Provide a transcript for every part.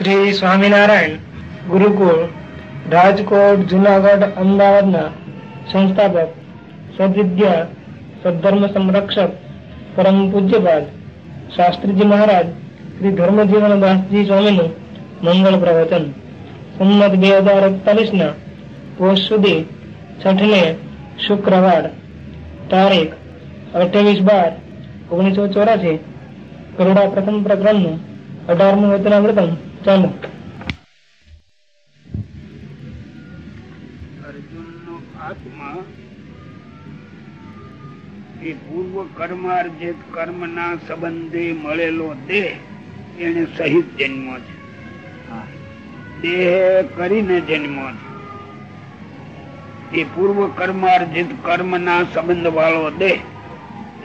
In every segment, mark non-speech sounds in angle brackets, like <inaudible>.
શ્રી સ્વામિનારાયણ ગુરુકુળ, રાજકોટ, જુનાગઢ, અમદાવાદના સંસ્થાપક, સદવિદ્યા, સદધર્મ સંરક્ષક, પરમ પૂજ્યપાદ શાસ્ત્રીજી મહારાજ, શ્રી ધર્મજીવન દાસજી સ્વામીનું મંગળ પ્રવચન. સંમત બે હજાર એકતાલીસના પોષ સુધી છઠને શુક્રવાર તારીખ અઠ્યાવીસ બાર ઓગણીસો ચોરાસી કરોડા પ્રથમ પ્રકરણનું અઢારમું વચનામૃતમ ચાલુ. અર્જુનનો આત્મા એ પૂર્વ કર્માર્જિત કર્મના સંબંધે મળેલો દેહ એને સહિત જન્મો છે. દેહ કરીને જન્મો છે. એ પૂર્વ કર્માર્જિત કર્મના સંબંધ વાળો દેહ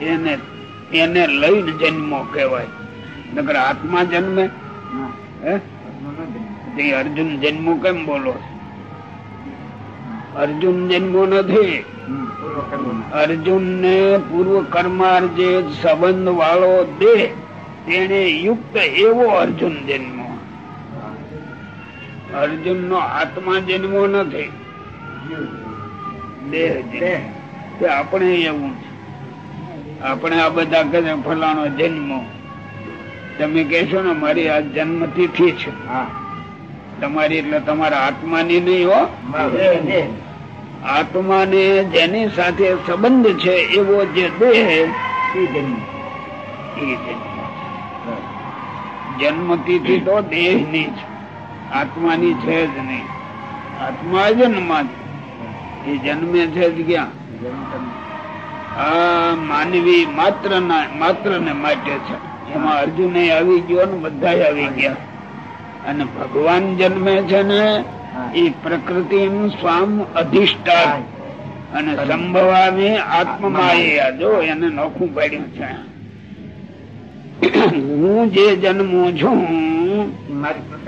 એને એને લઈને જન્મો કહેવાય. નગર આત્મા જન્મે અર્જુન જન્મ કેમ બોલો? અર્જુન જન્મો નથી. અર્જુન ને પૂર્વ કર્માર્જિત સંબંધ વાળો દેહ તેને યુક્ત એવો અર્જુન જન્મો. અર્જુન નો આત્મા જન્મો નથી. દેહ આપણે એવું છે. આપણે આ બધા કહે ફલાણો જન્મો. તમે કહેશો ને મારી આ જન્મ તિથિ છે તમારી એટલે તમારા આત્માની નહીં હો. આત્માને જેની સાથે સંબંધ છે એવો જે દેહ એ જન્મ. તિથિ તો દેહની છે આત્માની છે જ નહીં. આત્મા જન્મ એ જન્મે છે જ ક્યાં? આ માનવી માત્ર ના માત્ર ને માટે છે. એમાં અર્જુન આવી ગયો ને બધા આવી ગયા. અને ભગવાન જન્મે છે ને એ પ્રકૃતિ સ્વામ અધિષ્ઠાન. અને સંભવામી આત્મમાયા જો એને નોખું પાડ્યું છે. હું જે જન્મું છું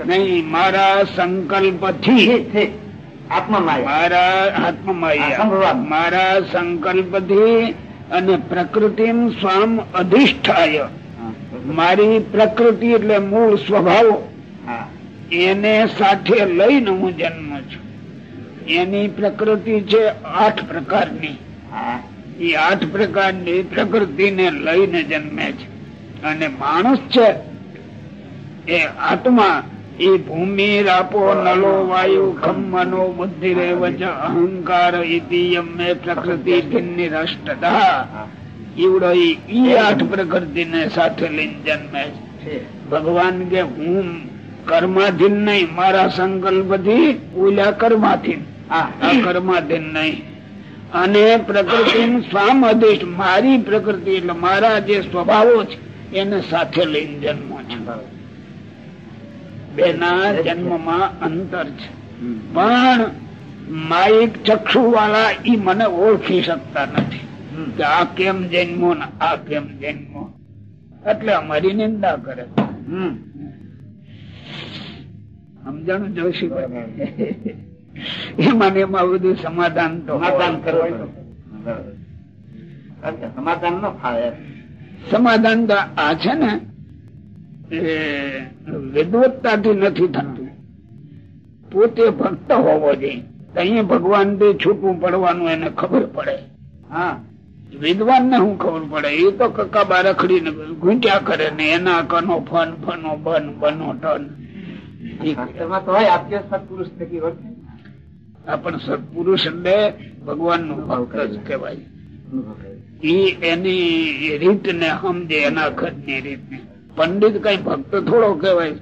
નહીં મારા સંકલ્પથી મારા આત્મમાયા. મારા સંકલ્પથી અને પ્રકૃતિ સ્વામ અધિષ્ઠાય. મારી પ્રકૃતિ એટલે મૂળ સ્વભાવ. એને સાથે લઈને હું જન્મ છું. એની પ્રકૃતિ છે આઠ પ્રકારની. એ આઠ પ્રકારની પ્રકૃતિને લઈને જન્મે છે. અને માણસ છે એ આત્મા. એ ભૂમિ રાપો નલો વાયુ ખમ્મનો બુદ્ધિ રેવચ અહંકાર ઇતિયમ મે પ્રકૃતિ ભિન્ની રાષ્ટ્રતા ઈવડો ઈ આઠ પ્રકૃતિ ને સાથે લઈને જન્મે છે. ભગવાન કે હું કર્માધીન નહીં મારા સંકલ્પથી ઓલા કર્માધીન આ કર્માધીન નહીં. અને પ્રકૃતિ સ્વામ અધિષ્ઠ મારી પ્રકૃતિ એટલે મારા જે સ્વભાવો છે એને સાથે લઈને જન્મ છે. બેના જન્મમાં અંતર છે. પણ માઇક ચક્ષુ વાળા ઈ મને ઓળખી શકતા નથી. આ કેમ જન્મો ને આ કેમ જન્મો? એટલે અમારી નિંદા કરે. સમજણ જોશી? એમાં ને એમાં બધું સમાધાન સમાધાન હોય. કરવું સમાધાન નો ફાવે સમાધાન તો આ છે ને એ વિદવત્તાથી નથી થતું. પોતે ભક્ત હોવો જોઈએ. અહીંયા ભગવાનથી છૂટવું પડવાનું એને ખબર પડે. હા. વિદ્વાન ને શું ખબર પડે? એ તો કક્કા બારખડી ને ઘૂંટ્યા કરે ને એના કનો ફન ફનો બન બનો ટન પણ સત્પુરુષ એટલે ભગવાનનું ભક્ત જ કહેવાય. ઈ એની રીત ને સમજે એના ખતની રીત ને પંડિત કઈ ભક્ત થોડો કહેવાય.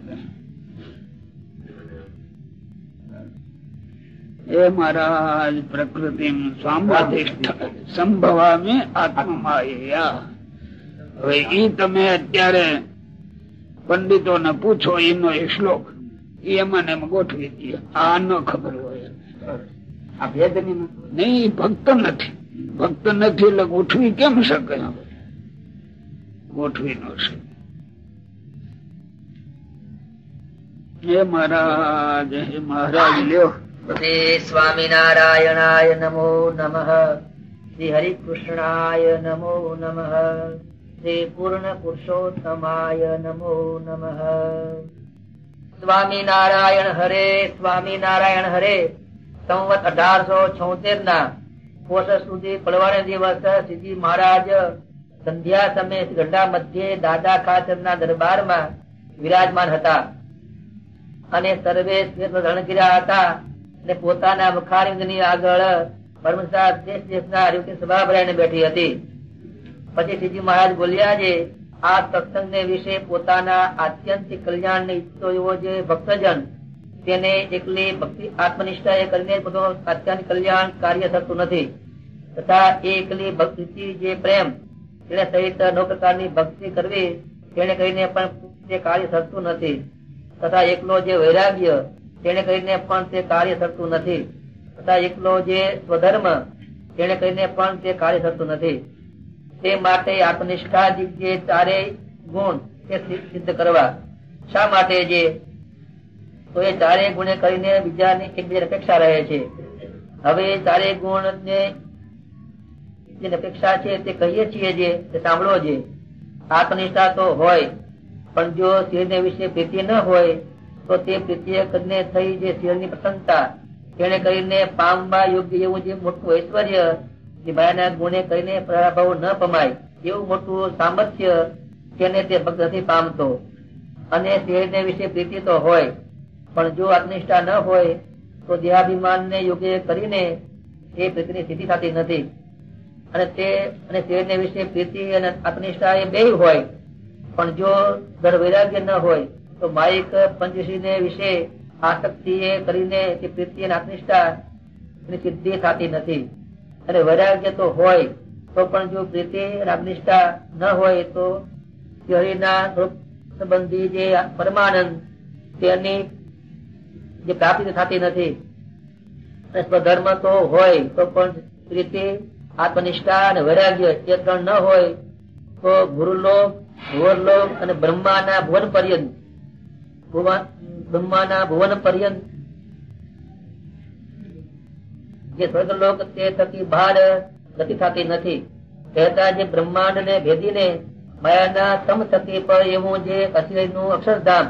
એ મહારાજ પ્રકૃતિ સંભવામી આત્મમાયા. હવે ઈ તમે અત્યારે પંડિતો ને પૂછો એનો એ શ્લોક એમાં ગોઠવી દે. આ ન ખબર હોય. આ ભેદ નહીં, ભક્ત નથી. ભક્ત નથી એટલે ગોઠવી કેમ શકે? ગોઠવી નો શકે. હે મહારાજ હે મહારાજ, લ્યો. શ્રી સ્વામિનારાયણાય નમો નમઃ શ્રી હરિકૃષ્ણાય નમો નમ શ્રી પૂર્ણ પુરુષોત્તમાય નમો નમ સ્વામિનારાયણ હરે સ્વામિનારાયણ હરે સંવત અઢારસો છોતેર ના કોષ સુધી પડવાને દિવસ શ્રીજી મહારાજ સંધ્યા સમયે ગઢડા મધ્યે દાદા ખાચર ના દરબારમાં વિરાજમાન હતા। અને સર્વે ધારણ હતા। અને પોતાના મુખારિંદની આગળ પરમસાદ દેશ દેશના આરોગ્ય સભા ભરાઈને બેઠી હતી. પછી શ્રીજી મહારાજ બોલ્યા છે આ સત્સંગ ને વિશે પોતાના આત્યંતિક કલ્યાણ ને ઈચ્છતો એવો જે ભક્તજન, તેને એકલી ભક્તિ આત્મનિષ્ઠા એ કરીને પોતાનું આત્યંતિક કલ્યાણ કાર્ય થતું નથી. તથા એકલી ભક્તિ જે પ્રેમ, તેને સહિત નો પ્રકારની ભક્તિ કરવી, તેને કરીને પણ તે કાર્ય થતું નથી. તથા એકલો જે વૈરાગ્ય તેને કરીને પણ તે કાર્ય થતું નથી. તથા એકલો જે સ્વધર્મ, તેને કરીને પણ તે કાર્ય થતું નથી. તે માટે આત્મનિષ્ઠા જે ચારે ગુણ તે સિદ્ધ કરવા. શા માટે જે? તો એ ચારે ગુણે કરીને બીજાની એકબીજાની અપેક્ષા રહે છે. હવે ચારે ગુણ ને જે અપેક્ષા છે તે કહીએ છીએ જે, તે સાંભળો છે આત્મનિષ્ઠા તો હોય, પણ જો શિરને વિશે પ્રીતિ ન હોય તો તે પ્રીતિ કરીને થઈ જે શિરની પ્રસન્નતા, તેને કરીને પામવા યોગ્ય એવું જે મોટું ઐશ્વર્ય, જે માયાના ગુણે કરીને પ્રભાવ ન પમાય, એવું મોટું સામર્થ્ય તેને તે ભક્ત નથી પામતો. અને શિરને વિશે પ્રીતિ તો હોય, પણ જો આત્મનિષ્ઠા ન હોય, તો દેહાભિમાન ને યોગ્ય કરીને એ પ્રીતિની સ્થિતિ થતી નથી. અને તે, અને શિરને વિશે પ્રીતિ અને આત્મનિષ્ઠા એ બે હોય, પણ જો દર વૈરાગ્ય ન હોય તો માઇક પંચશ્રી વિશે આસક્તિ એ કરીને તે પ્રીતિ અને આત્મનિષ્ઠા ની સિદ્ધિ થતી નથી. અને વૈરાગ્ય તો હોય, તો પણ જો પ્રીતિ અને આત્મનિષ્ઠા ન હોય, તો હરિના સંબંધી જે પરમાનંદ તેની જે પ્રાપ્તિ થતી નથી. સ્વધર્મ તો હોય, તો પણ પ્રીતિ આત્મનિષ્ઠા અને વૈરાગ્ય એ ત્રણ ન હોય, તો ગુરુલોક ભુવનલોક અને બ્રહ્માના ભુવન પર્યંત બ્રહ્માના ભુવન પર્યંત. જે સ્વર્ગલોક તે થકી બહાર ગતિ થતી નથી. કહેતા જે બ્રહ્માંડ ને ભેદીને માયાના સમ થકી પર એવું જે અશ્વિનું અક્ષરધામ,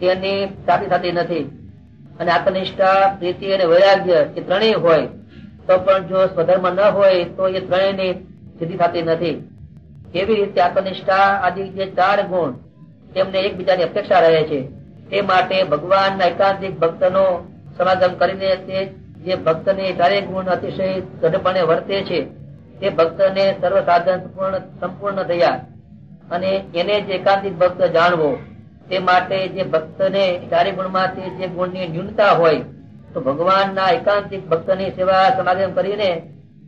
તેની સાથે થતી નથી. અને આત્મનિષ્ઠા, પ્રીતિ અને વૈરાગ્ય એ ત્રણેય હોય, તો પણ જો સ્વધર્મ ન હોય, તો એ ત્રણેયની સિદ્ધિ થતી નથી. કેવી રીતે આત્મનિષ્ઠા આદિ જે ચાર ગુણ, તેમને એકબીજાની અપેક્ષા રહે છે. તે માટે ભગવાનના એકાંતિક ભક્તનો સમાગમ કરીને તે જે ભક્તને ચારે ગુણ અતિશય દૃઢપણે વર્તે છે, તે ભક્તને સર્વ સાધન સંપૂર્ણ થયા અને એને જે એકાંતિક ભક્ત જાણવો, તે માટે જે ભક્તને ચારે ગુણમાંથી જે ગુણની ન્યૂનતા હોય, તો ભગવાનના એકાંતિક ભક્તની સેવા સમાગમ કરીને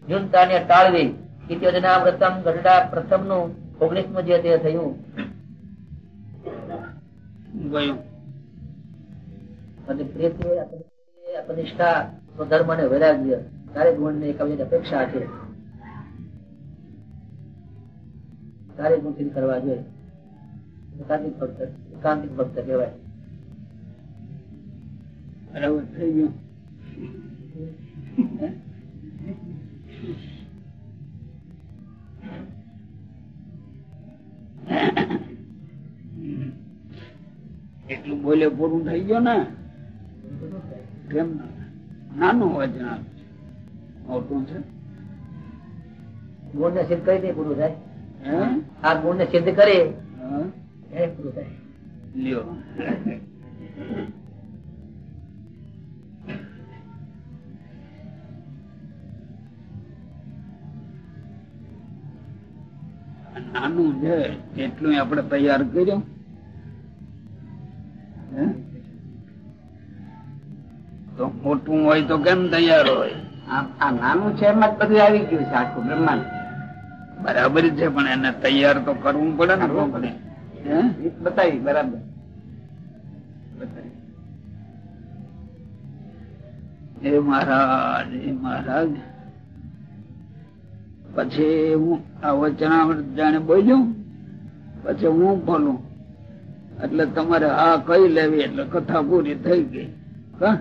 ન્યૂનતાને ટાળવી ગઢડા પ્રથમનું ઓગણીસમું જે તે થયું. ગયું. અને પ્રેતે અપનિષ્ઠા સ્વધર્મ અને વૈરાગ્ય ચારે ગુણ ને કવિની અપેક્ષા છે ચારે ગુણ કરવા જોઈએ. એકાંતિક ભક્ત એકાંતિક ભક્ત કહેવાય. એટલું બોલે પૂરું થઈ ગયું ને? કેમ? નાનું વચન મોટું છે. ગુણ ને સિદ્ધ કરી દે પૂરું થાય. આ ગુણ ને સિદ્ધ કરે. પૂરું થાય. લ્યો. નાનું છે એટલું આપણે તૈયાર કર્યું. હે? તો મોટું હોય તો કેમ તૈયાર હોય? આ નાનું છે એમાં જ બધું આવી ગયું છે આખું બ્રહ્માંડ. બરાબર છે પણ એને તૈયાર તો કરવું પડે ને પડે. બતાવી બરાબર. એ મહારાજ હે મહારાજ. પછી હું આ વચનામૃત જાણે બોલ્યું. પછી હું બોલું. એટલે તમારે આ કઈ લેવી? એટલે કથા પૂરી થઈ ગઈ. હા?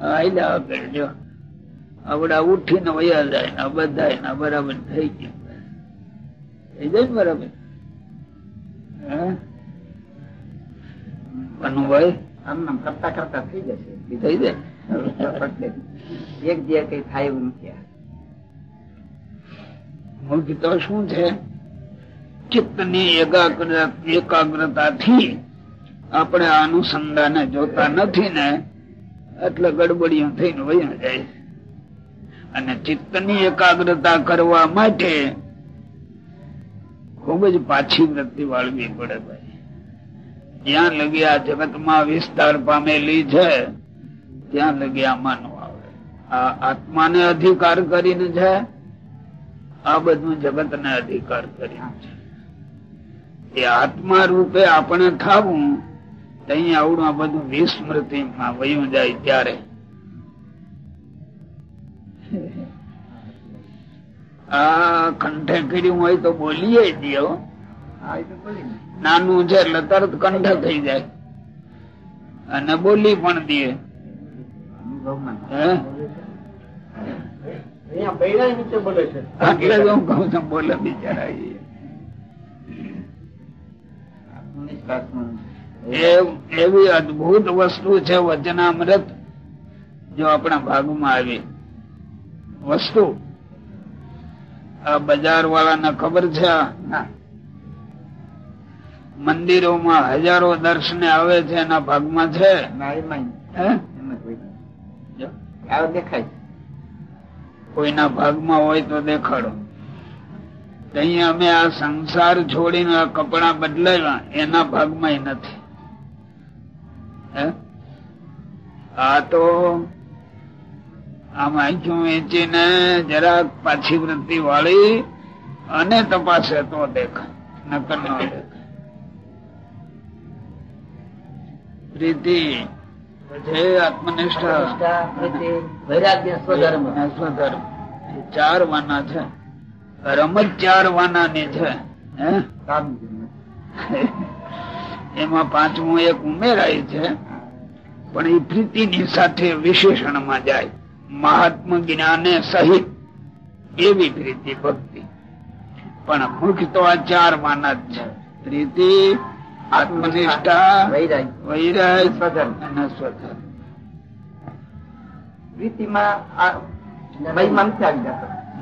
આયલા આગળ જો. ઉઠીને વયા બધા બરાબર થઈ ગયા. થઈ જાય થઈ જાય એક જે કઈ થાય એવું નથી. મુખ્ય તો શું છે? ચિત્તની એકાગ્રતા એકાગ્રતાથી આપણે અનુસંધાને જોતા નથી ને એટલે ગડબડિયા થઈને વયા જાય. અને ચિત્તની એકાગ્રતા કરવા માટે ખૂબ જ પાછી વૃત્તિ વાળવી પડે ભાઈ. જ્યાં લગી આ જગતમાં વિસ્તાર પામેલી છે, ત્યાં લગી આ નો આવે. આ આત્માને અધિકાર કરીને છે, આ બધું જગત ને અધિકાર કરીને છે. એ આત્મા રૂપે આપણે થાવું અહીં આવડું આ બધું વિસ્મૃતિમાં વયું જાય ત્યારે. આ કંઠે કર્યું હોય તો બોલીએ દો. નાનું છે એટલે તરત કંઠે થઈ જાય. અને બોલી પણ દે એટલે હું કઉ છું બોલે બિચારા એવી અદભુત વસ્તુ છે વચનામૃત જો આપણા ભાગમાં આવી. વસ્તુ. આ બજાર વાળાને ખબર છે? મંદિરોમાં હજારો દર્શને આવે છે એના ભાગમાં છે? દેખાય. કોઈના ભાગમાં હોય તો દેખાડો. તો અહીંયા અમે આ સંસાર છોડીને કપડા બદલાવ્યા એના ભાગમાં નથી? આ તો આમ આંખ્યું વેચીને જરાક પાછી વૃત્તિ વાળી અને તપાસે તો દેખ, નકર ન દેખાય પ્રીતિ ચાર વાના છે. રમત ચાર વાનાની છે, હે? કામગીરી. એમાં પાંચમું એક ઉમેરાય છે પણ એ પ્રીતિની સાથે વિશેષણમાં જાય. મહાત્મ જ્ઞાને સહિત એવી પ્રીતિ ભક્તિ. પણ મુખ્ય તો આ ચાર વાના જ છે. પ્રીતિ આત્મનિષ્ઠા વૈરાય સ્વધર્મ. અને સ્વધર્મ. પ્રીતિમાં.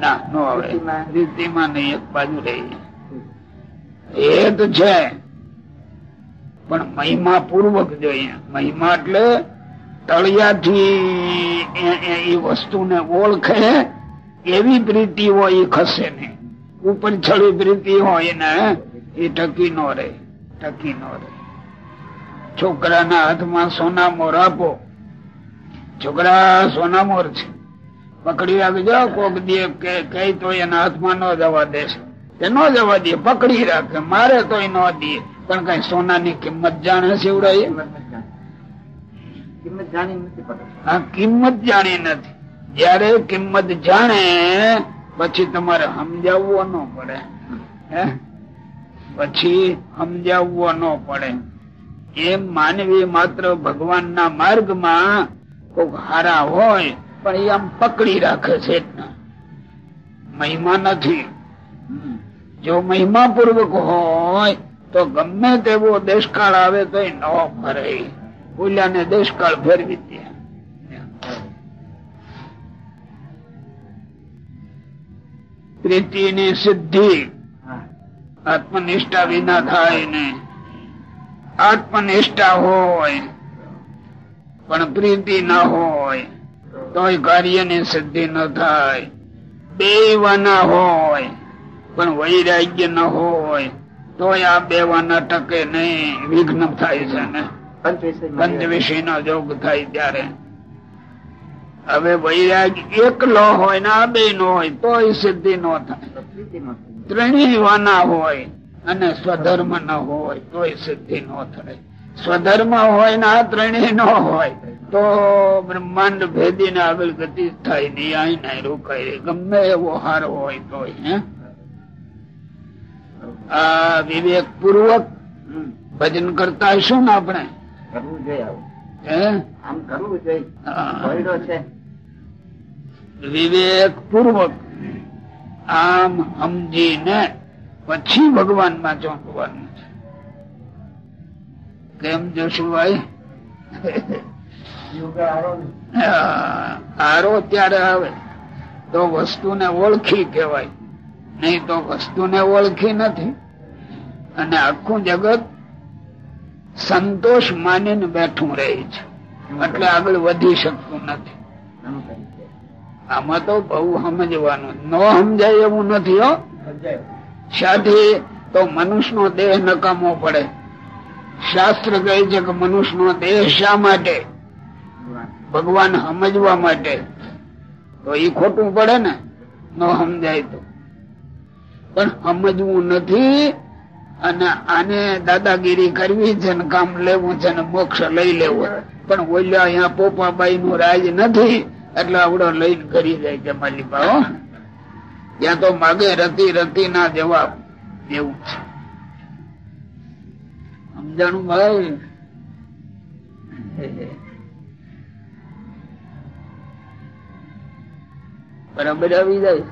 ના નો આવે પ્રીતિમાં નહીં એક બાજુ રહી. એ તો છે. પણ મહિમા પૂર્વક જોઈએ. મહિમા એટલે તળિયાથી એ- વસ્તુને ઓળખે, એવી પ્રીતિ હોય એ ખસે નહીં. ઉપર છળી પ્રીતિ હોય ને એ ટકી નો રહે, ટકી નો રહે. છોકરાના હાથમાં સોનામોર આપો. છોકરા સોનામોર છે. પકડી રાખજો, કોક દે કઈ તો એના હાથમાં ન જવા દેશે. એ ન જવા દે, પકડી રાખે. મારે તો ન દે. પણ કઈ સોનાની કિંમત જાણે એ? કિંમત જાણી નથી પડતી. કિંમત જાણી નથી જયારે કિંમત જાણે પછી તમારે સમજાવવો ન પડે હે પછી સમજાવવો ન પડે એમ માનવી માત્ર ભગવાનના માર્ગમાં કોક હારા હોય પણ એ આમ પકડી રાખે છે. મહિમા નથી જો મહિમા પૂર્વક હોય તો ગમે તેવો દેશકાળ આવે તો ન ફરે. બોલ્યાને દેશકાળ ફેરવી દે. પ્રીતિની સિદ્ધિ આત્મનિષ્ઠા વિના થાય ને આત્મનિષ્ઠા હોય, પણ પ્રીતિ ના હોય, તોય કાર્યની સિદ્ધિ ન થાય. બે વાના હોય, પણ વૈરાગ્ય ન હોય તોય આ બે વાના ટકે નહીં વિઘ્ન થાય છે ને. પંચવિષય નો જોગ થાય ત્યારે. હવે વૈરાગ એકલો હોય ને આ બે નો હોય તોય સિદ્ધિ નો થાય. ત્રણેય વાના હોય અને સ્વધર્મ ન હોય તોય સિદ્ધિ નો થાય. સ્વધર્મ હોય ને આ ત્રણેય નો હોય તો બ્રહ્માંડ ભેદી ને આગળ ગતિ થાય નહીં અહીં નહીં રોકાય. ગમે એવો હાર હોય તોય હે. આ વિવેક પૂર્વક ભજન કરતા શું ને આપણે? કરવું જોઈએ આમ કરવું જોઈએ. હા. ભયડો છે. વિવેક પૂર્વક આમ સમજીને પછી ભગવાનમાં ચોંટવાનું છે. કેમ જોશું ભાઈ આરો ત્યારે આવે. તો વસ્તુને ઓળખી કેવાય નહીં તો વસ્તુને ઓળખી નથી. અને આખું જગત સંતોષ માનીને બેઠું રહે છે. એટલે આગળ વધી શકતું નથી. આમાં તો બહુ સમજવાનું. ન સમજાય એવું નથી, હો. શાથી તો મનુષ્યનો દેહ નકામો પડે. શાસ્ત્ર કહે છે કે મનુષ્યનો દેહ શા માટે? ભગવાન સમજવા માટે. તો એ ખોટું પડે ને? ન સમજાય તો. પણ સમજવું નથી અને આને દાદાગીરી કરવી છે ને કામ લેવું છે ને મોક્ષ લઈ લેવું. પણ ઓલ્યા અહીંયા પોપાબાઈ નું રાજ નથી, એટલે આવડો લઈને કરી જાય છે માલી હો. ત્યાં તો માગે રતી રતી ના જવાબ એવું છે. સમજાણું ભાઈ? બરાબર આવી જાય.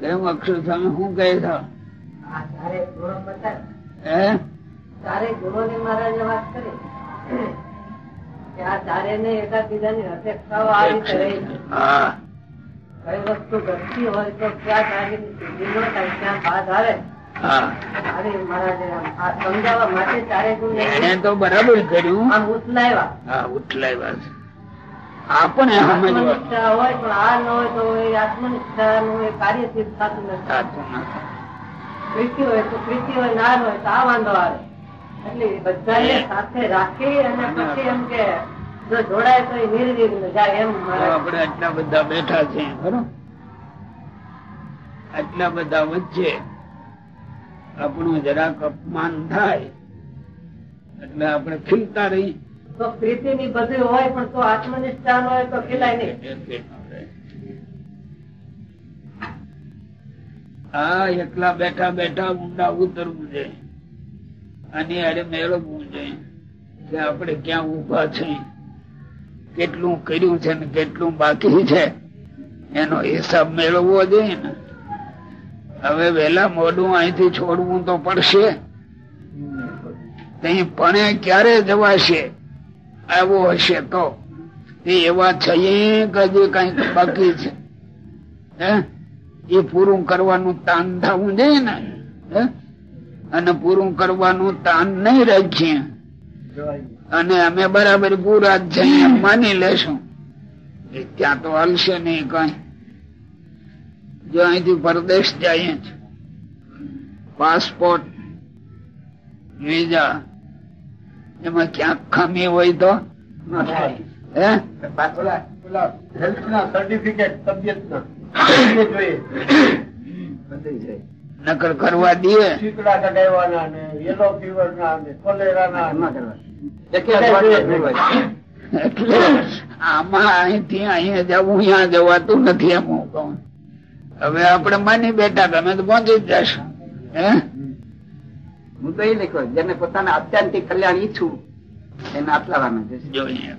કેમ અક્ષર સામે શું કહે છે? તો બરાબર કર્યું. ઉથલાવ્યા ઉઠલાવ્યા આપણે આત્મનિષ્ઠા હોય. પણ આ ન હોય તો એ આત્મનિષ્ઠા નું એ કાર્ય સિદ્ધ થતું નથી. પ્રીતિ હોય તો પ્રીતિ હોય ના હોય તો આ વાંધો આવે. એટલે બધાને સાથે રાખી અને પછી એમ કે જો જોડાય તો એ જાય એમ આપણે આટલા બધા બેઠા છે. ખરો આટલા બધા વચ્ચે આપણું જરાક અપમાન થાય એટલે આપણે ખીલતા રહી તો પ્રીતિ ની બધી હોય પણ તો આત્મનિષ્ઠાન હોય તો ખીલાય નહીં. હા, એકલા બેઠા બેઠા ઊંડા ઉતરવું છે. અને અરે મેળવવું છે. કે આપણે ક્યાં ઊભા છે કેટલું કર્યું છે ને કેટલું બાકી છે? એનો હિસાબ મેળવવો જોઈએ ને. હવે વેલા મોડું અહીંથી છોડવું તો પડશે. તઈ પણે ક્યારે જવાશે? આવો હશે તો. એવા છે કઈ બાકી છે. હે? એ પૂરું કરવાનું તાન થવું જોઈએ ને અને પૂરું કરવાનું તાન નહીં રાખીએ. અને અમે બરાબર પૂરા જ છે માની લેશું. ત્યાં તો હલશે નહીં કઈ. જો અહીંથી પરદેશ જઈએ પાસપોર્ટ વિઝા એમાં ક્યાંક ખામી હોય તો? હે? નકર કરવા દઈએ. એટલે આમાં અહીંથી અહીંયા જવું અહીંયા જવાતું નથી એમ હું કહું. હવે આપણે માની બેઠા તમે તો પહોંચી જ જશો. હે? હું તો એ લખ્યો જેને પોતાના અત્યાંતિક કલ્યાણ ઈચ્છું એને છે. જોઈએ.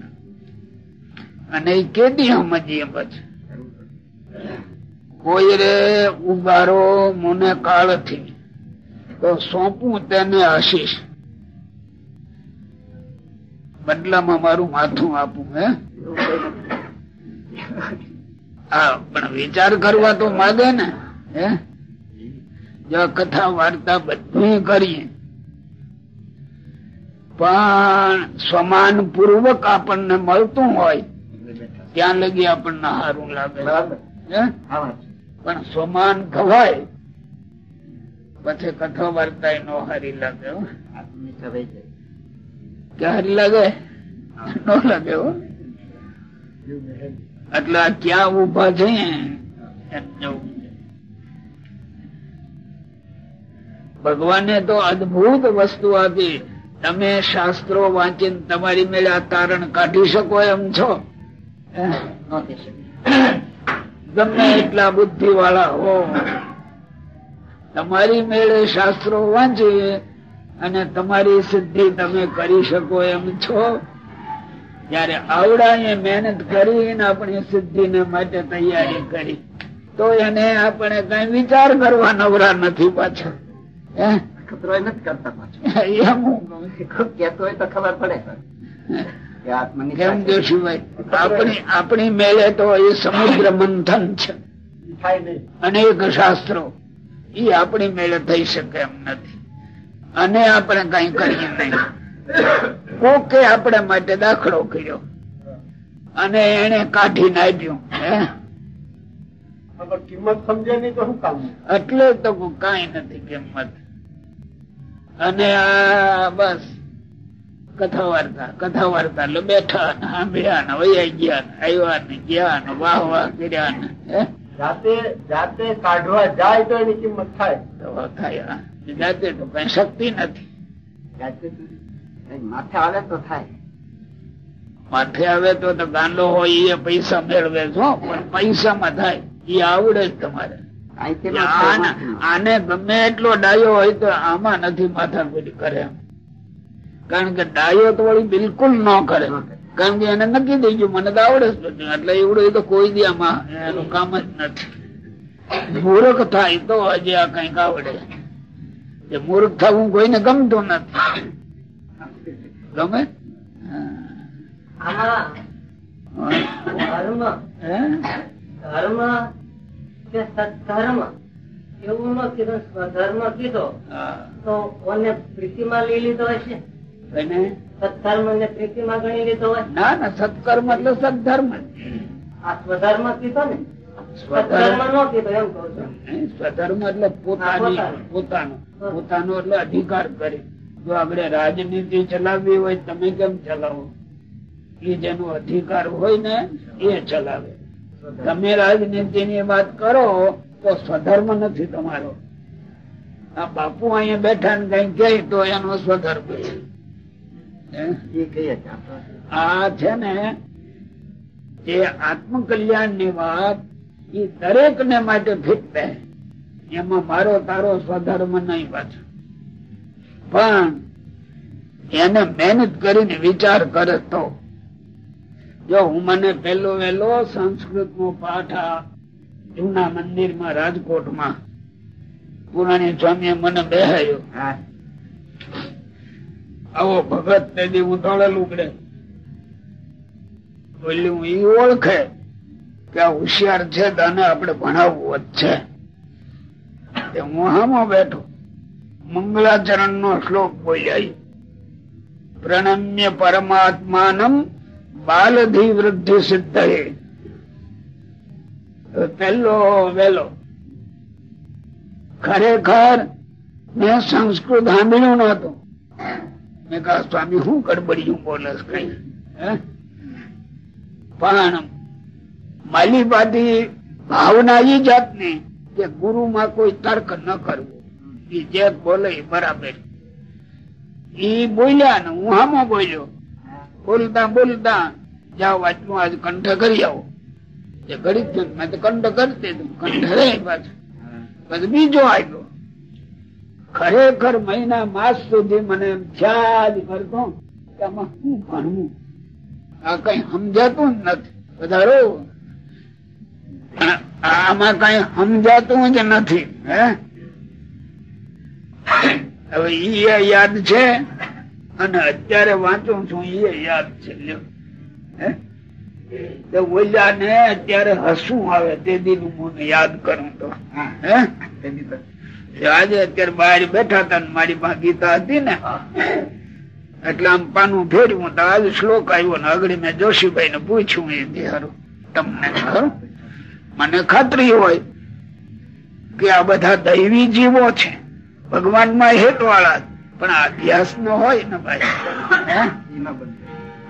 અને એ કેદી સમજીએ પછી. કોઈ રે ઉગારો મને કાળથી. તો સોંપું તેને આશીષ. બદલામાં મારું માથું આપું, હે? પણ વિચાર કરવા તો માગે ને, હે? જો કથા વાર્તા બધું કરીએ. પણ સમાન પૂર્વક આપણને મળતું હોય, ત્યાં લગી આપણને સારું લાગે? પણ સમાન ખવાય પછી કથા વાર્તા નો હરી લાગે કે હરી લાગે? નો લાગે એટલે આ ક્યાં ઊભા છે? ભગવાને તો અદભુત વસ્તુ આપી. તમે શાસ્ત્રો વાંચીને તમારી મેળે તારણ કાઢી શકો એમ છો. હે? ગમે એટલા બુદ્ધિ વાળા હો. તમારી મેળે શાસ્ત્રો વાંચીએ અને તમારી સિદ્ધિ તમે કરી શકો એમ છો. ત્યારે આવડાએ મહેનત કરીને આપણી સિદ્ધિ ને માટે તૈયારી કરી તો એને આપણે કઈ વિચાર કરવા નવરા નથી પાછા. નથી કરતા પાછું. એમ હું કહેતો હોય તો ખબર પડે. કેમ જોશીભાઈ આપણી આપણી તો એ સમુદ્ર મંથન છે. અનેક શાસ્ત્રો. એ આપણી મેળે થઈ શકે એમ નથી. અને આપણે કઈ કરીએ નહીં. કોકે આપણે માટે દાખલો કર્યો. અને એને કાઢી નાખ્યું કિંમત સમજે નહીં તો શું કામ? એટલે તો કઈ નથી કિંમત. અને આ બસ. કથા વાર્તા કથા વાર્તા એટલે બેઠા સાંભળ્યા ને વૈયા ગયા આવ્યા ને ગયા ને વાહ વાહ કર્યા ને જાતે જાતે કાઢવા જાય તો એની કિંમત થાય. થાય જાતે તો કઈ શક્તિ નથી. જાતે માથે આવે તો થાય. માથે આવે તો ગાંડો હોય એ પૈસા મેળવે છો પણ પૈસામાં થાય. એ આવડે જ તમારે. આને ગમે એટલો ડાયો હોય તો આમાં નથી માથાકૂટ કરે. એમ. કારણ કે ડાયો તો વળી બિલકુલ ન કરે કારણ કે એને નક્કી થઈ ગયું મને તો આવડે એટલે એવડું એ તો કોઈ દી આમાં એનું કામ જ નથી. મૂર્ખ થાય તો હજી આ કંઈક આવડે. એ મૂર્ખ થવું કોઈને ગમતું નથી. ગમે? ધર્મ. હે? ધર્મ કે સત્ધર્મ એવું ન કીધું ધર્મ કીધો. તો પ્રીતિમાં લઈ લીધો હશે? ને પ્રીતિમાં ગણી લીધો હોય. ના ના સત્કર્મ એટલે સદધર્મ. આ સ્વધર્મ કીધો ને? સ્વધર્મ. નો કીધો એમ કહું છું. સ્વધર્મ એટલે પોતાની પોતાનો. પોતાનો. એટલે અધિકાર કરે. જો આપણે રાજનીતિ ચલાવવી હોય તમે કેમ ચલાવો? એ જેનો અધિકાર હોય ને એ ચલાવે. તમે રાજનીતિ ની વાત કરો તો સ્વધર્મ નથી તમારો. આ બાપુ અહીંયા બેઠા ને કઈ કહે તો એનો સ્વધર્મ છે. આ છે ને એ આત્મકલ્યાણની વાત એ દરેક ને માટે ફિટ રહે એમાં મારો તારો સ્વધર્મ નહીં પાછો. પણ એને મહેનત કરીને વિચાર કરે તો. જો હું મને પેલો વેલો સંસ્કૃત નો પાઠ આ જૂના મંદિરમાં રાજકોટમાં પુરાણી સ્વામી મને બેહાયો આવો ભગત તે હું તળે લુગડે બોલ્યું ઈ ઓળખે કે આ હોશિયાર છે તને આપણે ભણાવવું જ છે. હું હામાં બેઠો. મંગલાચરણ નો શ્લોક બોલ્યા. પ્રણમ્ય પરમાત્માનમ બાલધી વૃદ્ધિ સિદ્ધ પેલો વેલો. ખરેખર મેં સંસ્કૃત સાંભળ્યું નતું મેં કહા સ્વામી, હું ગડબડિયું બોલસ કઈ? પણ માલિવાદી ભાવના ઈ જાતની કે ગુરુ માં કોઈ તર્ક ન કરવો. એ જે બોલે બરાબર. ઈ બોલ્યા ને હું હામો બોલ્યો. બોલતા બોલતા જાઓ આટલું આજ કંઠ કરી આવો. જે ઘડી મેં તો કંઠ કરતી કંઠ રે પાછું. પછી બીજો આવ્યો. ખરેખર મહિના માસ સુધી મને ખ્યાલ કરતો કે આમાં શું ભણવું? આ કઈ સમજાતું નથી. વધારો. આમાં કઈ સમજાતું જ નથી હવે ઈ યાદ છે અને અત્યારે વાંચું છું એ યાદ છે ઓલ્યા ને અત્યારે હસવું આવે, તે દિન હું યાદ કરું તો. હે? આજે અત્યારે બહાર બેઠા હતા મારી પાસે ગીતા હતી ને. એટલે આમ પાનું ફેર્યું આજે શ્લોક આવ્યો ને આગળ મેં જોશીભાઈ ને પૂછ્યું એ તમને મને ખાતરી હોય કે આ બધા દૈવી જીવો છે. ભગવાનમાં હેત વાળા પણ અભ્યાસ નો હોય ને ભાઈ.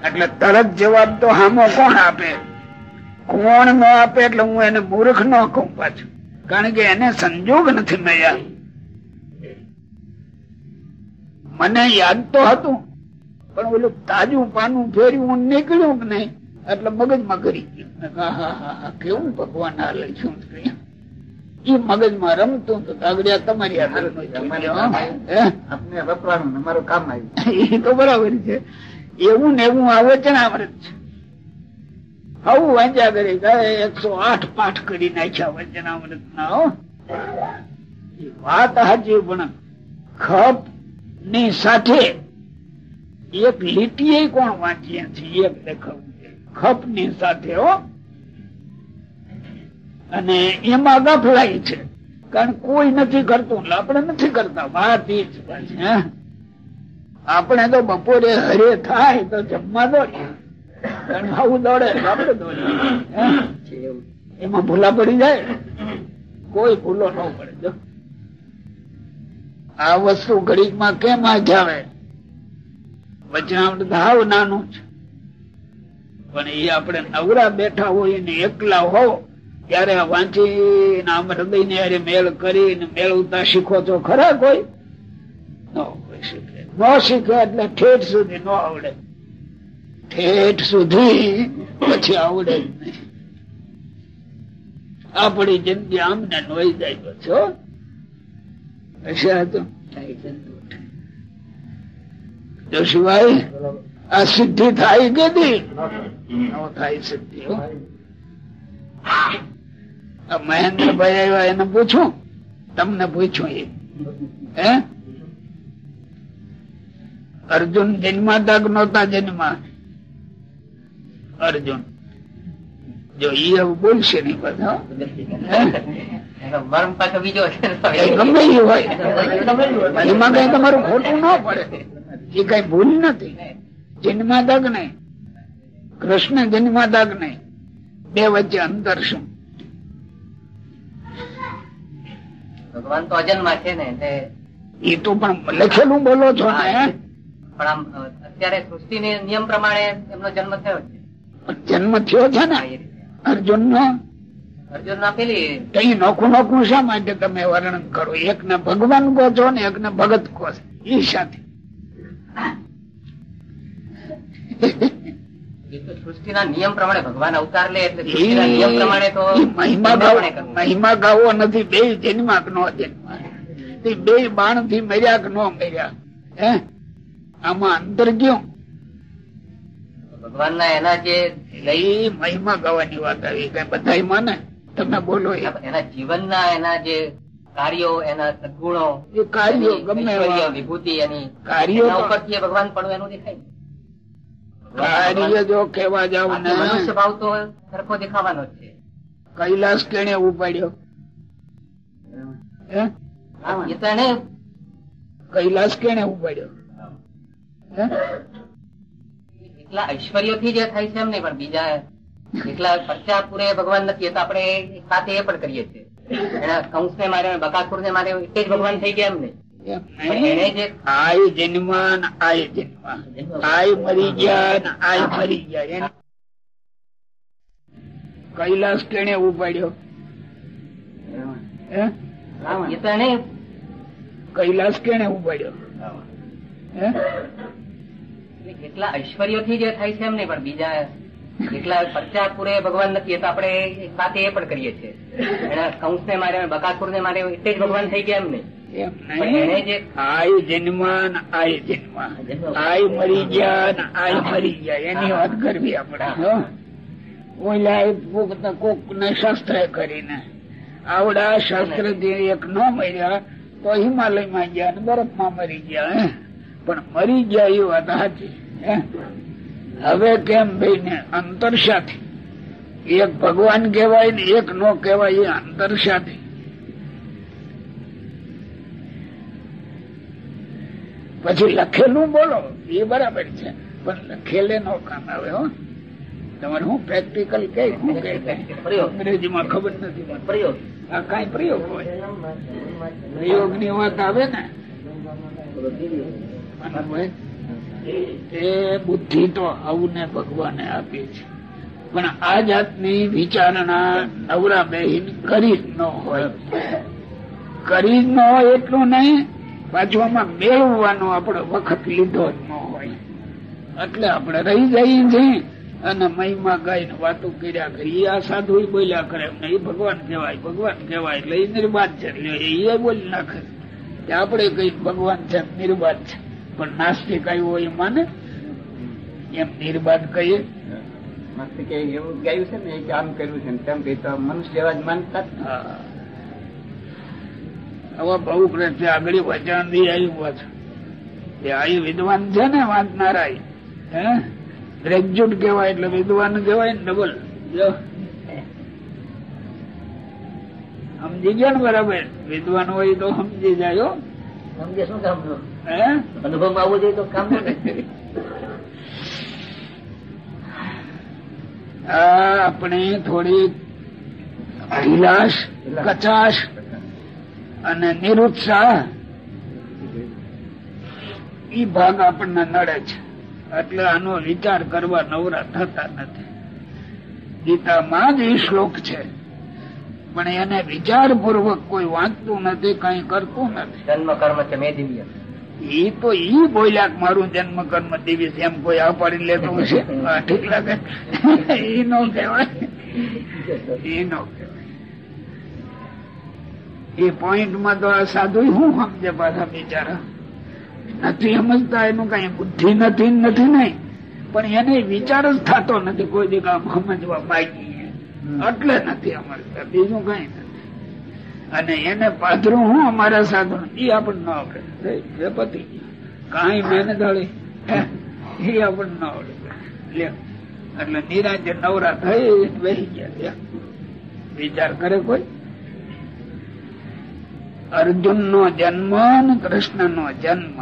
એટલે તરત જવાબ તો હામો કોણ આપે? કોણ ન આપે એટલે હું એને મૂર્ખ ન કહું પાછું. કારણ કે એને સંજોગ નથી મળ્યા. મને યાદ તો હતું પણ ઓલું તાજું પાનું ફેર્યું હું નીકળ્યું કે નહીં. એટલે મગજમાં કરી ગયું. કેવું ભગવાન હાલે શું એ મગજમાં રમતું તો આગળ તમારી આપને વપરાણું ને કામ આવ્યું. એ તો બરાબર છે. એવું ને એવું આવે છે ને અમૃત છે. આવું વાંચ્યા કરી ગયા એકસો આઠ પાઠ કરી નાખ્યા વચનામૃત ના વાત હાજી પણ ખપ ની સાથે એક લીટી કોણ વાંચીએ છીએ એક દેખાવું ખપની સાથે અને એમાં ગફલાય છે. કારણ કોઈ નથી કરતું આપણે નથી કરતા. એ જ આપણે તો બપોરે હરે થાય તો જમવા દોડીએ આવું દોડે આપણે દોડીએ એમાં ભૂલા પડી જાય. કોઈ ભૂલો ન પડે, જો. આ વસ્તુ ઘડીકમાં કેમ આ જાવે વચનામૃત હાવ નાનું છે. પણ એ આપણે નવરા બેઠા હોય ને એકલા હો, ત્યારે વાંચી આમ હૃદય ને હારે મેળ કરીને મેળવતા શીખો તો ખરા કોઈ? ન શીખે. એટલે ઠેઠ સુધી ન આવડે. ઠેઠ સુધી પછી આવડે જ નહીં. આપણી જિંદગી આમને નોઈ જાય પછી તો આ સિદ્ધિ થાય કે થાય સિદ્ધિ મહેન્દ્રભાઈ આવ્યા એને પૂછું. તમને પૂછું એ. હે? અર્જુન જન્માતા કે નહોતા જન્મા? અર્જુન. જો ઈ બોલશે નહીં બધા મર્મ પાછો બીજો ગમે હોય. એમાં કઈ તમારું ખોટું ન પડે. એ કઈ ભૂલ નથી. જન્માતા કે કૃષ્ણ જન્માતા કે નહીં બે વચ્ચે અંતર શું ભગવાન તો અજન્મા છે ને એ તો પણ લખેલું બોલો છો ને. પણ આમ અત્યારે સૃષ્ટિ નિયમ પ્રમાણે એમનો જન્મ થયો છે. જન્મ થયો છે ને. અર્જુન નો નોખું નોખું શા માટે તમે વર્ણન કરો? એક ને ભગવાન કહો છો ને એક ને ભગત કહો છો એ સાથે એ તો સૃષ્ટિના નિયમ પ્રમાણે ભગવાન અવતાર લે એટલે નિયમ પ્રમાણે તો મહિમા ગાવો પણ એ કરવું. મહિમા ગાવો નથી બે જન્મા નો જન્મા. બે બાણથી મર્યા કે નો મર્યા હે? આમાં અંતર ગયું. ભગવાનના એના જે મહિમા ગાવાની વાત આવી. કઈ બધા માને? તમે બોલો એના જીવનના એના જે કાર્યો એના સદગુણો એ કાર્યો ગમે વિભૂતિ એની કાર્યો ઉપરથી ભગવાન પણ એનું દેખાય. કાર્ય જો કેવા જાવ ને મનુષ્ય ભાવ તો સરખો દેખાવાનો છે. કૈલાસ કેને ઉપાડ્યો એને કૈલાસ કેને ઉપાડ્યો એટલા ઐશ્વર્યો થી જે થાય છે એમ નહીં પણ બીજા એટલા પરચા પૂરે ભગવાન નથી એ તો આપણે સાથે એ પણ કરીએ છીએ. એના કંસ ને મારે બકાસુર ને મારે જ ભગવાન થઈ ગયા એમ ને. કૈલાસ કેને ઉપાડ્યો. કૈલાસ કેને ઉપાડ્યો. કેટલા ઐશ્વર્યો થી જે થાય છે એમ નહીં પણ બીજા એટલા ખર્ચા પૂરે ભગવાન નથી તો આપણે એક સાથે એ પણ કરીએ છીએ. એના કંસ ને મારે બકાસુર ને મારે એટલે જ ભગવાન થઈ ગયા એમ નહીં આય જન્મા આય જન્મા આય મરી ગયા આય મરી ગયા એની વાત કરવી આપણે. ઓલા કોક કોક ને શાસ્ત્ર કરીને આવડા શાસ્ત્ર એક ન મર્યા તો હિમાલયમાં ગયા ને બરફમાં મરી ગયા પણ મરી ગયા એ વાત સાચી હે? હવે કેમ ભાઈ ને અંતર સાથે? એક ભગવાન કહેવાય ને એક નો કહેવાય એ અંતર સાથે. પછી લખેલું બોલો એ બરાબર છે. પણ લખેલે નો કામ આવે હો. તમારે હું પ્રેક્ટિકલ કઈ? હું કઈ પ્રયોગ. અંગ્રેજીમાં ખબર નથી પ્રયોગ. આ કઈ પ્રયોગ હોય? પ્રયોગની વાત આવે ને? એ બુદ્ધિ તો આવું ભગવાને આપી છે. પણ આ જાતની વિચારણા નવરા બહેન કરી જ ન હોય. કરી જ ન હોય એટલું નહીં પાછું મેળવવાનો આપણો વખત લીધો જ ન હોય. એટલે આપણે રહી જઈએ છીએ અને મહિમા ગાઈને વાતો કર્યા કરીએ આ સાધુ બોલ્યા કરે. એ ભગવાન કહેવાય ભગવાન કહેવાય. એટલે એ નિર્બાધ છે. એટલે એ બોલી નાખે આપણે કઈ ભગવાન છે નિર્બાધ છે. પણ નાસ્તિક આવ્યો એ માને એમ નિર્બાદ કહીએ. નાસ્તિક એવું ગાયું છે ને એ કામ કર્યું છે તેમ કહી તો મનુષ્ય જેવા જ માનતા હવે બહુ પ્રશ્ન આગળ વચન દી આવ્યું પાછું એ આવી વિદ્વાન છે ને વાંચનારા હે? ગ્રેજ્યુએટ કહેવાય એટલે વિદ્વાન કહેવાય ને ડબલ. જો. સમજી ગયા ને બરાબર? વિદ્વાન હોય તો સમજી જાય. સમજે શું અનુભવ આવવો જોઈએ તો કામ આપણે થોડી અહિલાશ કચાશ અને નિરુત્સાહ ઈ ભાગ આપણને નડે છે. એટલે આનો વિચાર કરવા નવરા થતા નથી. ગીતામાં જ એ શ્લોક છે. પણ એને વિચારપૂર્વક કોઈ વાંચતું નથી કઈ કરતું નથી. જન્મ કર્મ છે મેં દિવ્ય? એ તો ઈ બોલ્યા મારું જન્મ કર્મ દિવ્ય છે એમ કોઈ આ પાડી લેતું હશે ઠીક લાગે. એ નો કહેવાય. એ નો કહેવાય. એ પોઈન્ટમાં તો આ સાધુ શું સમજે પાછા બિચારા? નથી સમજતા એનું કઈ બુદ્ધિ નથી નથી નહીં. પણ એને વિચાર જ થતો નથી કોઈ દી કામ સમજવા માંગી. એટલે નથી સમજતા બીજું કઈ અને એને પાથરું હું અમારા સાધન? એ આપણને ન આવડે. પતિ કઈ મહેનત હળી એ આપણને ન આવડે. એટલે નિરાજે નવરા થઈ બેસી ગયા. વિચાર કરે કોઈ? અર્જુન નો જન્મ ને કૃષ્ણ નો જન્મ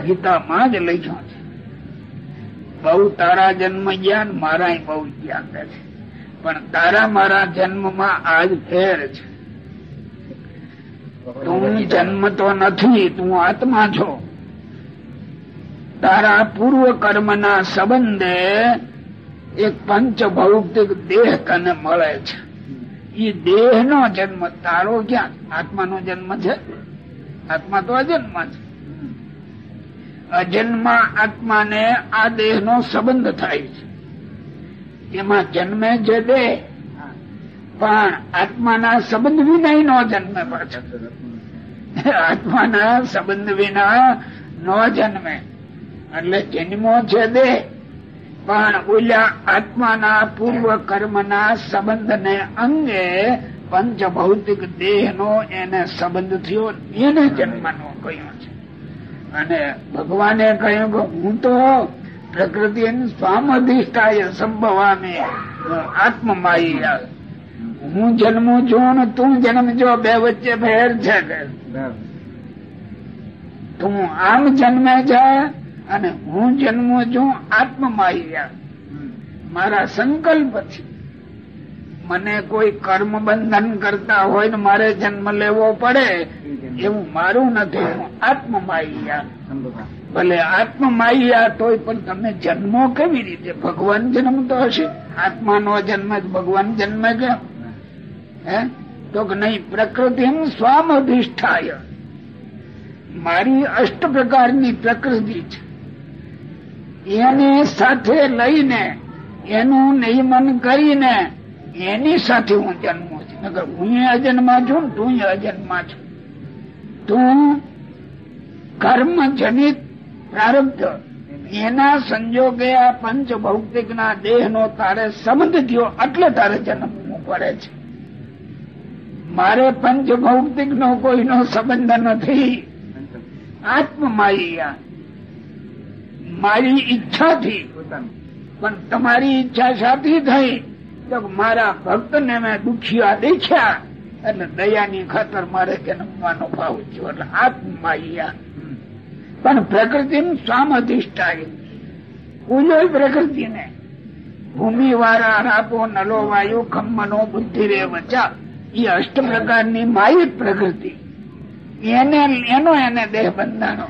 ગીતામાં જ લખ્યો છે. બહુ તારા જન્મ જ્ઞાન મારા બહુ જ્ઞાન છે. પણ તારા મારા જન્મમાં આજ ફેર છે. તું જન્મ તો નથી, તું આત્મા છો. તારા પૂર્વ કર્મના સંબંધે એક પંચભૌતિક દેહ તને મળે છે. એ દેહ નો જન્મ તારો ક્યાં? આત્માનો જન્મ છે? આત્મા તો અજન્મ છે. અજન્મ આત્માને આ દેહ નો સંબંધ થાય છે. એમાં જન્મે છે દે. પણ આત્માના સંબંધ વિના નો જન્મે પાછો આત્માના સંબંધ વિના નો જન્મે. એટલે જન્મો છે દે. પણ ઓલા આત્માના પૂર્વ કર્મના સંબંધને અંગે પંચ ભૌતિક દેહનો એને સંબંધ થયો એને જન્મનો કહ્યું છે. અને ભગવાને કહ્યું કે હું તો પ્રકૃતિ સ્વામધિષ્ઠાય સંભવામી આત્મમાયી. હું જન્મું છું ને તું જન્મજો બે વચ્ચે ફેર છે તું આમ જન્મે છે અને હું જન્મું છું આત્મમાયી. મારા સંકલ્પ છે. મને કોઈ કર્મ બંધન કરતા હોય ને મારે જન્મ લેવો પડે એવું મારું નથી. હું આત્મમાયી. ભલે આત્મમાયા તોય પણ તમે જન્મો કેવી રીતે? ભગવાન જન્મતો હશે. આત્માનો જન્મ ભગવાન જન્મ કેમ હે? તો કે નહીં પ્રકૃતિ સ્વામધિષ્ઠાય. મારી અષ્ટ પ્રકારની પ્રકૃતિ છે. એને સાથે લઈને, એનું નિયમન કરીને, એની સાથે હું જન્મો છું. નકર હું અજન્મા છું તું અજન્મા છું. તું કર્મ જનિત પ્રારબ્ધ. એના સંજોગે આ પંચ ના દેહ નો તારે સંબંધ થયો એટલે તારે જન્મવું પડે છે. મારે પંચ નો કોઈનો સંબંધ નથી. આત્મમાયા. મારી ઈચ્છાથી. પણ તમારી ઈચ્છા સાથી થઈ. તો મારા ભક્ત ને મેં દુખિયા દેખ્યા. એટલે દયાની ખાતર મારે જન્મવાનો ભાવ થયો. એટલે આત્મમાયા. પણ પ્રકૃતિ સ્વામ અધિષ્ઠાય પૂજો પ્રકૃતિ ને ભૂમિ વાળા રાપો નલો, વાયુ ખમ્મનો બુદ્ધિ, રે, વચા, એ અષ્ટ પ્રકારની માયિક પ્રકૃતિ. એને, એનો એને દેહ બંધાણો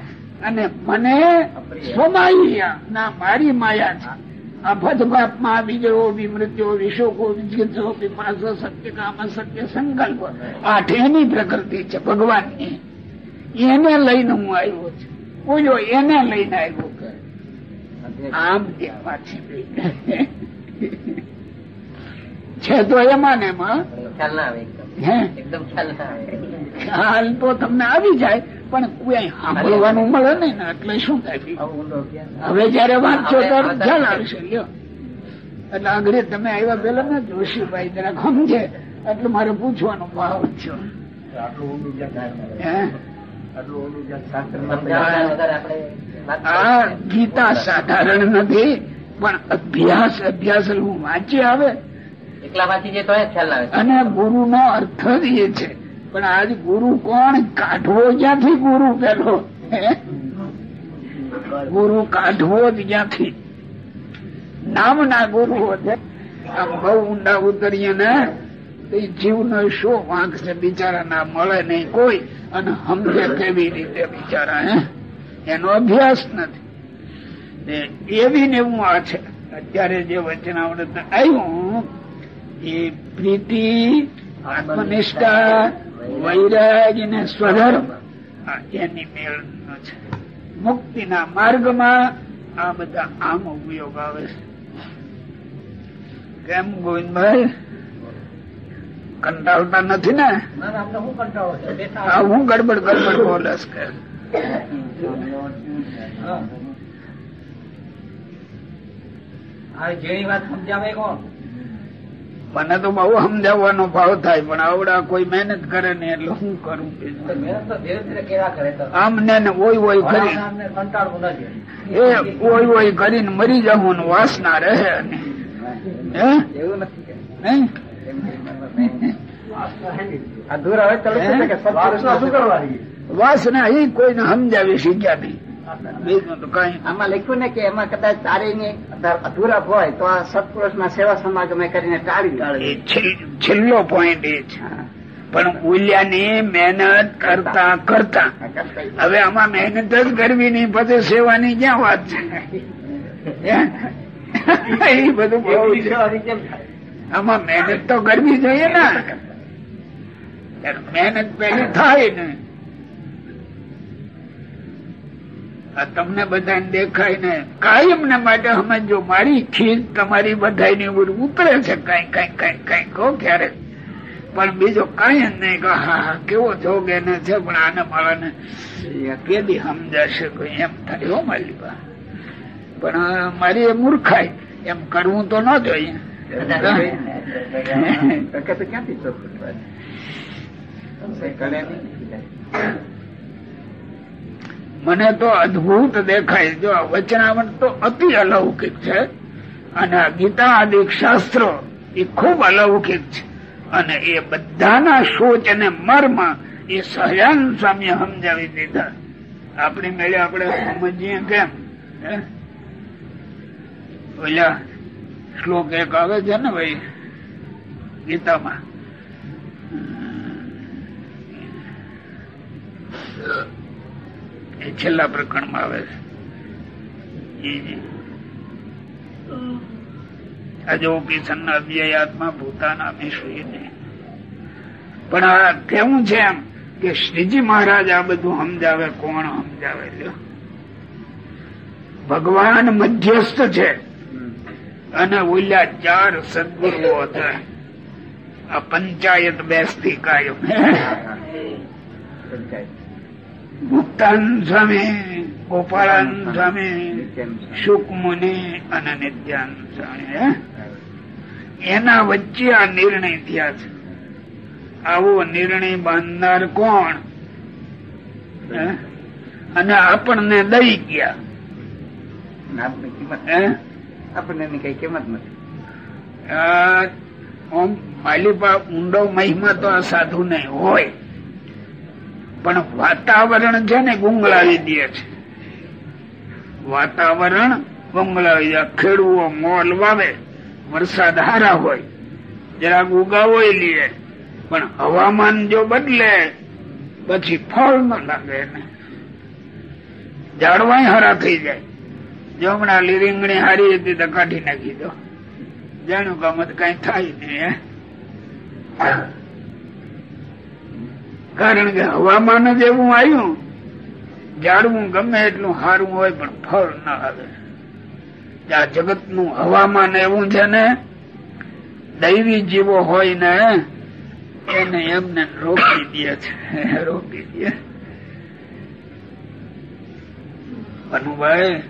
અને મને સ્વમાયા ના, મારી માયા છે. અભદ બાપમાં વિજયો વિમૃત્યો, વિશોકો વિજ્ઞો વિપાસો સત્ય કામ સત્ય સંકલ્પ. આઠ એની પ્રકૃતિ છે ભગવાનની. એને લઈને હું આવ્યો છું. બોલો એને લઈને આવ્યો આમ દેવા છે છે તો એમાં ને એમાં. ખ્યાલ તો તમને આવી જાય પણ કોઈ સાંભળવાનું મળે ને એટલે શું થાય? હવે જયારે વાંચો ત્યારે ખ્યાલ આવશે એટલે આગળ તમે આવ્યા પેલા ને જોશીભાઈ જરા સમજે. એટલે મારે પૂછવાનો ભાવ થયો. આટલું આ ગીતા સાધારણ નથી પણ અભ્યાસ અભ્યાસ હું વાંચી આવે. એકલા વાંચી જાય તો ખ્યાલ આવે. અને ગુરુ નો અર્થ જ એ છે. પણ આજ ગુરુ કોણ? કાઢવો ક્યાંથી ગુરુ પેલો? ગુરુ કાઢવો જ ક્યાંથી? નામના ગુરુઓ છે આમ બહુ ઊંડા ઉતરીએ ને ઈ જીવનો શું વાંક છે બિચારા ના મળે નહીં કોઈ અને સમજે કેવી રીતે બિચારા, હે? એનો અભ્યાસ નથી. એવી ને એવું આ છે. અત્યારે જે વચનાવૃત આવ્યું, એ પ્રીતિ, આત્મનિષ્ઠા, વૈરાગ ને સ્વધર્મ એની મેળ છે. મુક્તિના માર્ગમાં આ બધા આમ ઉપયોગ આવે છે. કેમ ગોવિંદભાઈ? કંટાળતા નથી ને? શું હું ગડબડ ગડબડ બોલસ કે. મને તો બહુ સમજાવવાનો ભાવ થાય પણ આવડા કોઈ મહેનત કરે ને એટલે હું કરું? બીજું? તો મહેનત તો ધીરે ધીરે કેવા કરે તો. આમ ને ને ઓય ઓય કરી એ ઓય ઓય કરીને મરી જવું ને વાસના રહે હે? એવું નથી નહીં? અધૂરા કે વાસના એ કોઈને સમજાવી શીખ્યા નહીં. બીજું તો કઈ. આમાં લખ્યું ને કે એમાં કદાચ તારી અધૂરા હોય તો આ સત્પુરુષ ના સેવા સમાગમે કરીને ટાળી એ છેલ્લો પોઈન્ટ એ છે. પણ ઉલિયાની મહેનત કરતા કરતા. હવે આમાં મહેનત જ કરવી નહીં પછી સેવાની ક્યાં વાત છે? <laughs> એ બધું આમાં મહેનત તો કરવી જોઈએ ને. મહેનત પેલી થાય ને. આ તમને બધાને દેખાય ને. કાયમ ને માટે સમજો મારી ખીજ તમારી બધાની ઉતરે છે કઈ કઈ કઈ કઈ કહો ક્યારેક. પણ બીજો કઈ નહીં કે, હા હા, કેવો જોગ એને છે, પણ આને મારાને કેદી સમજાશે કોઈ એમ થાય, હો, મારી પણ મારી એ મૂર્ખાય એમ કરવું તો ન જોઈએ. મને તો અદભુત દેખાય જો વચનાવટ તો અતિ અલૌકિક છે. અને ગીતા આદિક શાસ્ત્રો એ ખૂબ અલૌકિક છે. અને એ બધાના સોચ અને મર્મ એ સહજાન સ્વામી સમજાવી દીધા. આપણી મેળે આપણે સમજીએ કેમ? ઓલા શ્લોક એક આવે છે ને ભાઈ, ગીતામાં. એ છેલ્લા પ્રકરણમાં આવે છે. પણ આ કેવું છે એમ કે શ્રીજી મહારાજ આ બધું સમજાવે, કોણ સમજાવે ભગવાન મધ્યસ્થ છે. અને ઓલા ચાર સદગુરુઓ હતા આ પંચાયત બેસતી કાયમ. મુક્તાન સ્વામી ગોપાળાન સ્વામી સુખમુનિ અને નિત્યાન સ્વામી? એના વચ્ચે આ નિર્ણય થયા છે આવો નિર્ણય બાંધનાર કોણ હે? અને આપણને દઈ ગયા આપણને કઈ કિંમત નથી. ઊંડો મહિમા તો આ સાધુ ને હોય. પણ વાતાવરણ છે ને ગુંગળાવી દે છે. વાતાવરણ ગુંગળાવી દે. ખેડૂઓ મોલ વાવે, વરસાદ હારા હોય, જરાક ઉગાવો લે. પણ હવામાન જો બદલે, પછી ફળ ન લાગે એને. ઝાડવાય હરા થઈ જાય. જો હમણાં લીરીંગણી હારી હતી તો કાઢી નાખી દો. જાણું ગમત કઈ થાય નહીં કારણ કે હવામાન જ એવું આવ્યું. જાડવું ગમે એટલું સારું હોય, પણ ફળ ના આવે. આ જગતનું હવામાન એવું છે ને, દૈવી જીવો હોય ને, એને એમને રોકી દે છે, રોકી દે. અનુભાઈ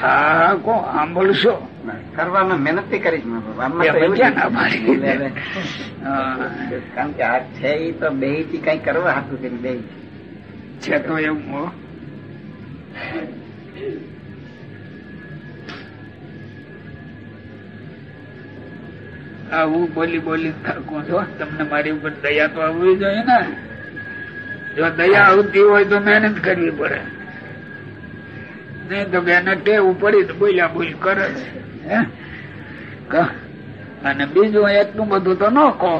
હા કો સાંભળશો. કરવામાં મહેનતથી કરીશ કારણ કે આ છે એ તો બેથી કઈ કરવા હતું કે બે છે તો એવું આવું બોલી બોલી થાકો છો તમને મારી ઉપર દયા તો આવવી જોઈએ ને. જો દયા આવતી હોય તો મહેનત કરવી પડે. નહીં તો એને ટેવ પડી તો બોલ્યા બોલ કરે છે. અને બીજું એટલું બધું તો ન કહો.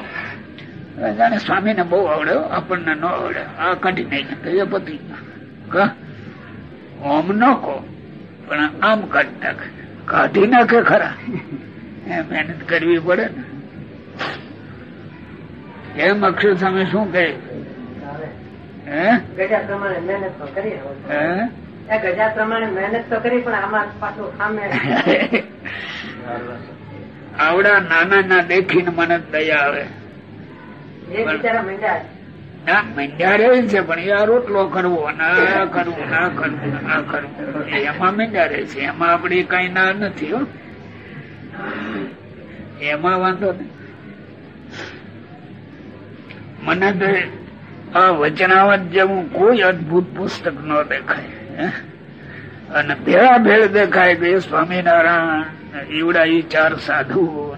જાણે સ્વામી ને બહુ આવડ્યો આપણને ન આવડે. આ કાઢી નાખે એ પતિ ઓમ ન કહો પણ આમ કાઢી નાખે. કાઢી નાખે ખરા. એ મહેનત કરવી પડે ને. એમ અક્ષર સામે શું કહે? હે? મહેનત કરીએ ગજા પ્રમાણે મહેનત તો કરી પણ આમાં પાછું સામે આવડા નાના ના દેખીને મને દયા આવે. ના મંડ્યા છે પણ એ આ રોટલો કરવો ના કરવું ના કરવું ના કરવું એમાં મંડ્યા છે એમાં આપડે કઈ ના નથી હો. એમાં વાંધો નહીં. મને તો આ વચનાવત જેવું કોઈ અદભુત પુસ્તક ન દેખાય? અને ભેળા ભેળ દેખાય કે સ્વામિનારાયણ એવડા એ ચાર સાધુ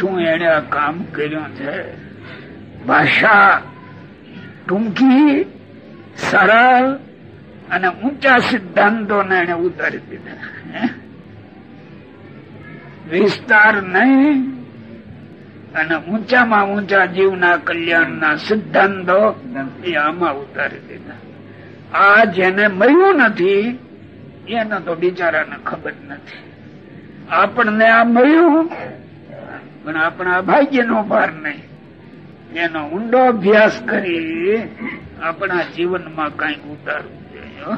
શું એને આ કામ કર્યું છે? ભાષા ટૂંકી, સરળ અને ઊંચા સિદ્ધાંતો ને એને ઉતારી દીધા? વિસ્તાર નહીં અને ઊંચામાં ઊંચા જીવના કલ્યાણના સિદ્ધાંતો એ આમાં ઉતારી દીધા. આ જેને મળ્યું નથી, એને તો બિચારાને ખબર નથી. આપણને આ મળ્યું પણ આપણા ભાગ્ય નો ભાર નહીં. એનો ઊંડો અભ્યાસ કરી આપણા જીવનમાં કંઈક ઉતારવું જોઈએ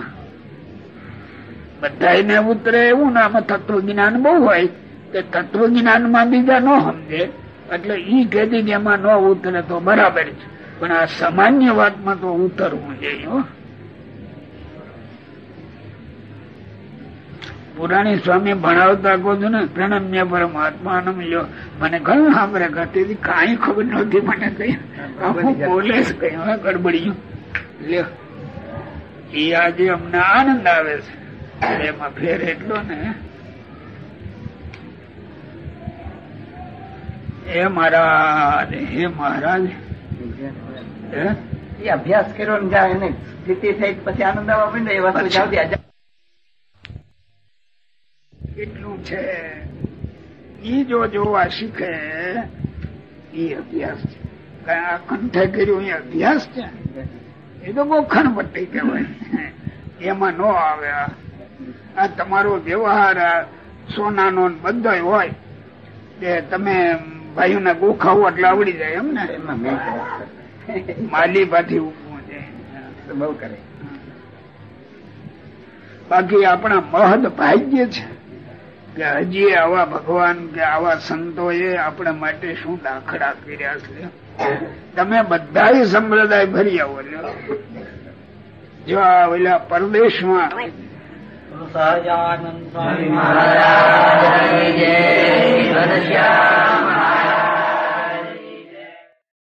બધાને ઉતરે એવું ને આમાં તત્વ જ્ઞાન બહુ હોય કે તત્વ જ્ઞાનમાં બીજા ન સમજે. એટલે ઈ કેદી એમાં ન ઉતરે તો બરાબર છે. પણ આ સામાન્ય વાતમાં તો ઉતરવું જોઈએ પુરાણી સ્વામી ભણાવતા કહો છો ને પ્રણમ્ય પરમાત્મા લ્યો. મને ઘણું સાંભળે કરતી કાંઈ ખબર નહોતી મને કઈ. આખું બોલે છે કઈ હવે ગડબડિયું લ્યો. એ આજે અમને આનંદ આવે છે. એમાં ફેર એટલો ને. હે મહારાજ હે મહારાજ. એ અભ્યાસ કર્યો ને જાય એને સ્થિતિ થઈ પછી આનંદ આવવા માંડે એ વસ્તુ જાવ છે. એ જો જોવા શીખે એ અભ્યાસ છે. કારણ આ કંઠે કર્યું એ અભ્યાસ છે. એ તો બહુ પટ્ટી કહેવાય. એમાં ન આવે આ. તમારો વ્યવહાર સોનાનો બધો હોય. કે તમે ભાઈઓને ગોખાવો એટલે આવડી જાય એમ ને. માલી પાછી ઉભું છે બહુ કરે. બાકી આપણા મહદ ભાગ્ય છે. કે હજી આવા ભગવાન કે આવા સંતો એ આપણા માટે શું દાખલા કર્યા છે? તમે બધા સંપ્રદાય ભરી આવો જો આ ઓલા પરદેશમાં સહજાનંદ સ્વામી મહારાજ